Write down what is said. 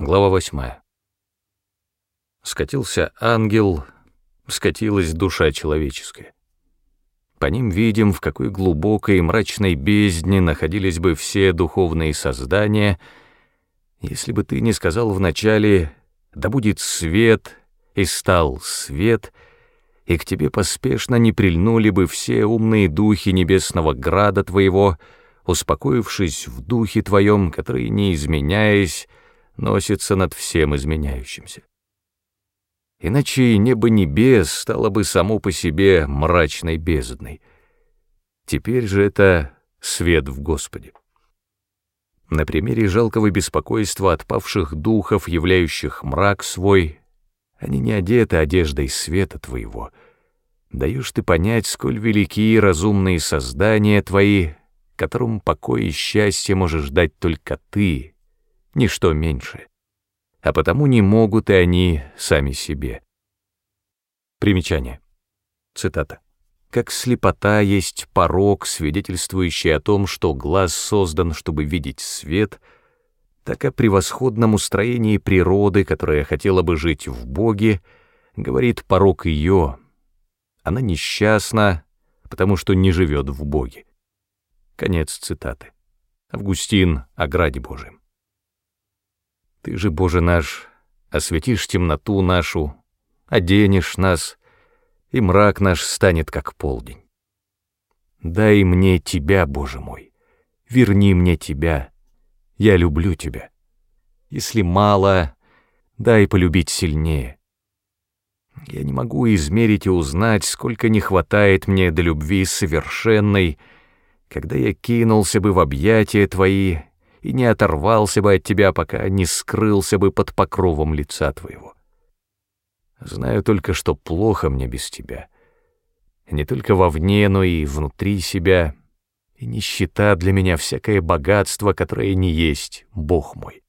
Глава восьмая. Скатился ангел, скатилась душа человеческая. По ним видим, в какой глубокой и мрачной бездне находились бы все духовные создания, если бы ты не сказал вначале «да будет свет», и стал свет, и к тебе поспешно не прильнули бы все умные духи небесного града твоего, успокоившись в духе твоем, который, не изменяясь, носится над всем изменяющимся. Иначе небо небес стало бы само по себе мрачной бездной. Теперь же это свет в Господе. На примере жалкого беспокойства отпавших духов, являющих мрак свой, они не одеты одеждой света твоего. Даешь ты понять, сколь велики и разумные создания твои, которым покой и счастье можешь дать только ты, ничто меньше, а потому не могут и они сами себе. Примечание. Цитата. «Как слепота есть порог, свидетельствующий о том, что глаз создан, чтобы видеть свет», так о превосходном устроении природы, которая хотела бы жить в Боге, говорит порог ее. Она несчастна, потому что не живет в Боге. Конец цитаты. Августин о Граде Божьем. Ты же, Боже наш, осветишь темноту нашу, оденешь нас, и мрак наш станет как полдень. Дай мне Тебя, Боже мой, верни мне Тебя, я люблю Тебя. Если мало, дай полюбить сильнее. Я не могу измерить и узнать, сколько не хватает мне до любви совершенной, когда я кинулся бы в объятия Твои и не оторвался бы от тебя, пока не скрылся бы под покровом лица твоего. Знаю только, что плохо мне без тебя. Не только вовне, но и внутри себя, и нищета для меня всякое богатство, которое не есть Бог мой.